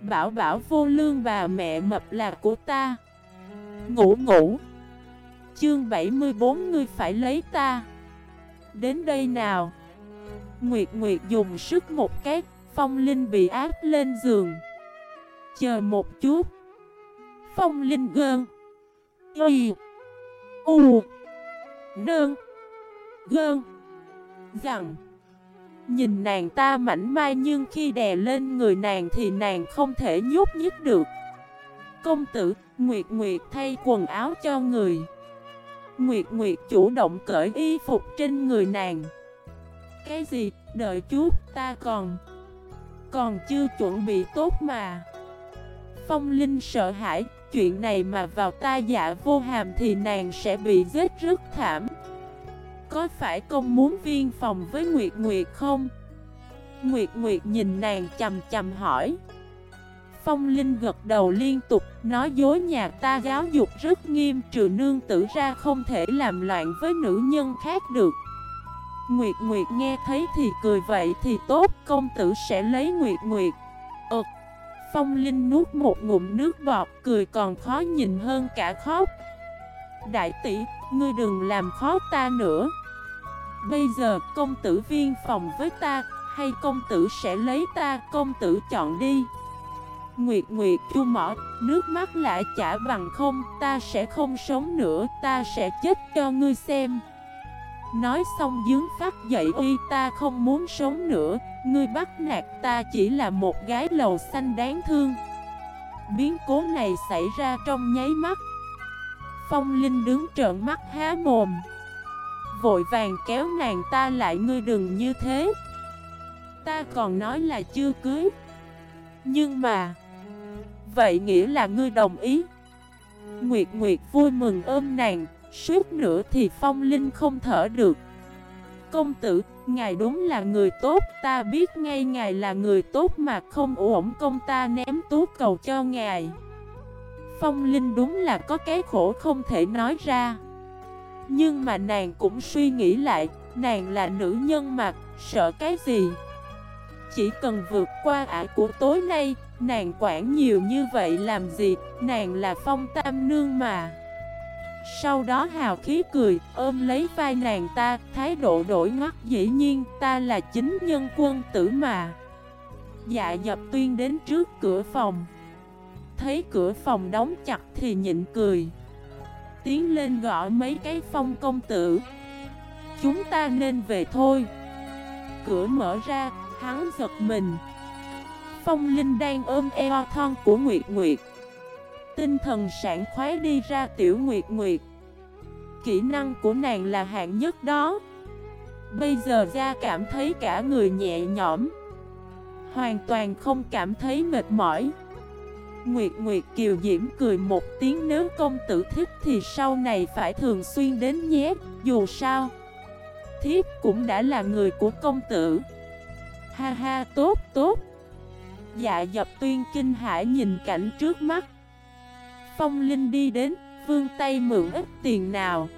Bảo bảo vô lương bà mẹ mập là của ta. Ngủ ngủ. Chương 74 ngươi phải lấy ta. Đến đây nào. Nguyệt Nguyệt dùng sức một cái, Phong Linh bị áp lên giường. Chờ một chút. Phong Linh gơn. Y. U. Nương. Gơn. Rằng Nhìn nàng ta mảnh mai nhưng khi đè lên người nàng thì nàng không thể nhúc nhích được. Công tử, Nguyệt Nguyệt thay quần áo cho người. Nguyệt Nguyệt chủ động cởi y phục trên người nàng. Cái gì, đợi chút, ta còn Còn chưa chuẩn bị tốt mà. Phong Linh sợ hãi Chuyện này mà vào ta dạ vô hàm thì nàng sẽ bị giết rất thảm. Có phải công muốn viên phòng với Nguyệt Nguyệt không? Nguyệt Nguyệt nhìn nàng chầm chầm hỏi. Phong Linh gật đầu liên tục, Nói dối nhà ta giáo dục rất nghiêm, Trừ nương tử ra không thể làm loạn với nữ nhân khác được. Nguyệt Nguyệt nghe thấy thì cười vậy thì tốt, Công tử sẽ lấy Nguyệt Nguyệt. Ơt Phong Linh nuốt một ngụm nước bọt, Cười còn khó nhìn hơn cả khóc. Đại tỷ, ngươi đừng làm khó ta nữa. Bây giờ công tử viên phòng với ta Hay công tử sẽ lấy ta Công tử chọn đi. Nguyệt Nguyệt chu mỏ Nước mắt lại chả bằng không Ta sẽ không sống nữa Ta sẽ chết cho ngươi xem. Nói xong dướng phát dậy uy ta không muốn sống nữa Ngươi bắt nạt ta chỉ là một gái lầu xanh đáng thương. Biến cố này xảy ra trong nháy mắt Phong Linh đứng trợn mắt há mồm. Vội vàng kéo nàng ta lại ngươi đừng như thế. Ta còn nói là chưa cưới. Nhưng mà Vậy nghĩa là ngươi đồng ý. Nguyệt Nguyệt vui mừng ôm nàng Suốt nữa thì Phong Linh không thở được. Công tử, ngài đúng là người tốt Ta biết ngay ngài là người tốt mà không ổn công ta ném tú cầu cho ngài. Phong Linh đúng là có cái khổ không thể nói ra Nhưng mà nàng cũng suy nghĩ lại Nàng là nữ nhân mà, sợ cái gì Chỉ cần vượt qua ả của tối nay Nàng quản nhiều như vậy làm gì Nàng là phong tam nương mà sau đó hào khí cười, ôm lấy vai nàng ta, thái độ đổi ngắt dĩ nhiên ta là chính nhân quân tử mà. Dạ dập tuyên đến trước cửa phòng. Thấy cửa phòng đóng chặt thì nhịn cười. Tiến lên gõ mấy cái phong công tử. Chúng ta nên về thôi. Cửa mở ra, hắn giật mình. Phong Linh đang ôm eo thon của Nguyệt Nguyệt tinh thần sảng khoái đi ra tiểu nguyệt nguyệt Kỹ năng của nàng là hạng nhất đó Bây giờ ra cảm thấy cả người nhẹ nhõm Hoàn toàn không cảm thấy mệt mỏi Nguyệt Nguyệt Kiều Diễm cười một tiếng nếu công tử thích thì sau này phải thường xuyên đến nhé Dù sao Thiếp cũng đã là người của công tử. Ha ha tốt tốt. Dạ dập tuyên kinh hải nhìn cảnh trước mắt. Phong Linh đi đến, vương tay mượn ít tiền nào?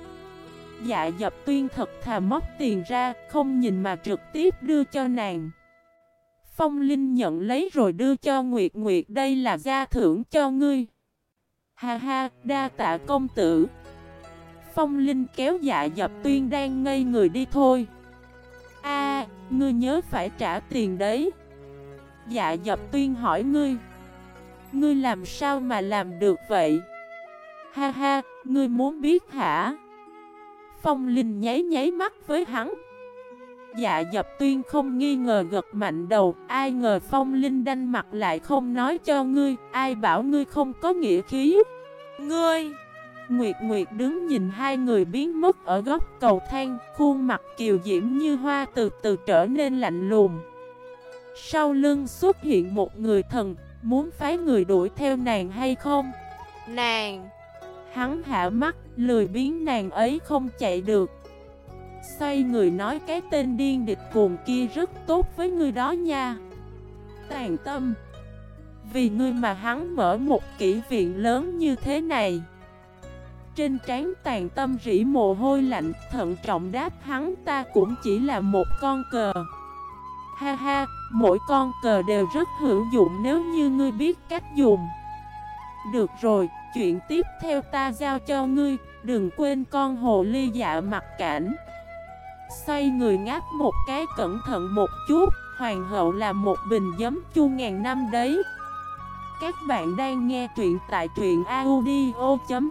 Dạ dập tuyên thật thà móc tiền ra, không nhìn mà trực tiếp đưa cho nàng. Phong Linh nhận lấy rồi đưa cho Nguyệt Nguyệt đây là gia thưởng cho ngươi. Ha ha, đa tạ công tử. Phong Linh kéo dạ dập tuyên đang ngây người đi thôi. A, ngươi nhớ phải trả tiền đấy. Dạ dập tuyên hỏi ngươi Ngươi làm sao mà làm được vậy? Ha ha, ngươi muốn biết hả? Phong Linh nháy nháy mắt với hắn. Dạ dập tuyên không nghi ngờ gật mạnh đầu Ai ngờ Phong Linh đanh mặt lại không nói cho ngươi Ai bảo ngươi không có nghĩa khí. Ngươi! Nguyệt Nguyệt đứng nhìn hai người biến mất ở góc cầu thang Khuôn mặt kiều diễm như hoa từ từ trở nên lạnh lùng. Sau lưng xuất hiện một người thần Muốn phái người đuổi theo nàng hay không? Nàng! Hắn hạ mắt, lười biến nàng ấy không chạy được Xoay người nói cái tên điên địch cuồng kia rất tốt với người đó nha. Tàn tâm. Vì ngươi mà hắn mở một kỹ viện lớn như thế này. Trên trán tàn tâm rỉ mồ hôi lạnh Thận trọng đáp hắn ta cũng chỉ là một con cờ. Ha ha, mỗi con cờ đều rất hữu dụng nếu như ngươi biết cách dùng. Được rồi, chuyện tiếp theo ta giao cho ngươi, đừng quên con hồ ly dạ mặt cảnh. Xoay người ngáp một cái cẩn thận một chút, Hoàng hậu là một bình giấm chu ngàn năm đấy. Các bạn đang nghe truyện tại truyện audio.fif